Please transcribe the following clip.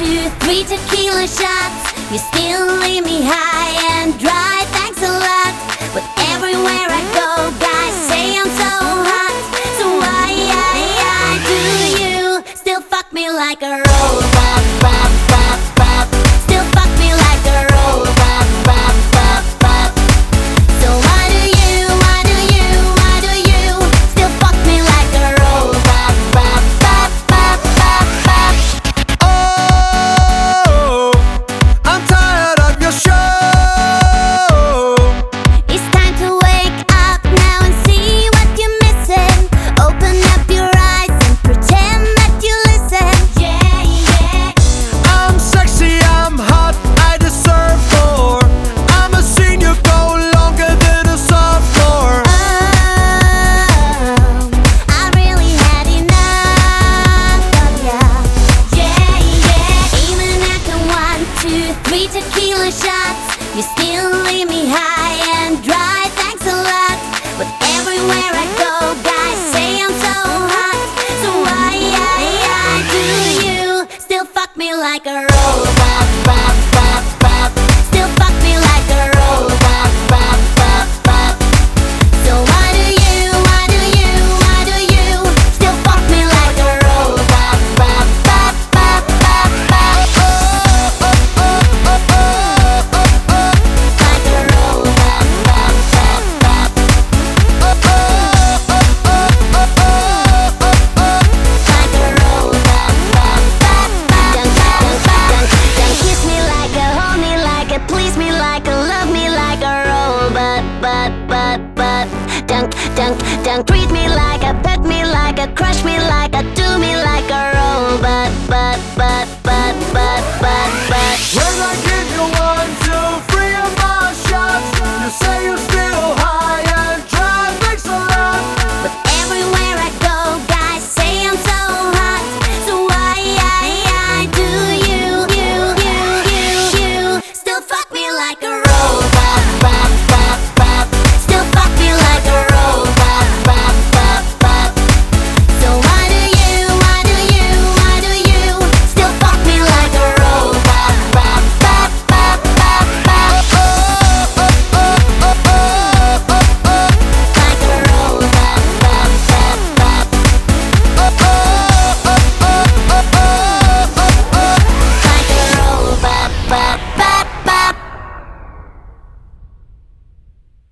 two, three tequila shots. You still leave me high and dry, thanks a lot. But everywhere I go, guys say I'm so hot. So why, why, why do you still fuck me like a robot? with three tequila shots. You still leave me high and dry, thanks a lot. But everywhere I go, guys say I'm so hot. So why, I, why do you still fuck me like a robot? but but don't don't Treat me like a, pet me like a Crush me like a, do me like a Robot, but but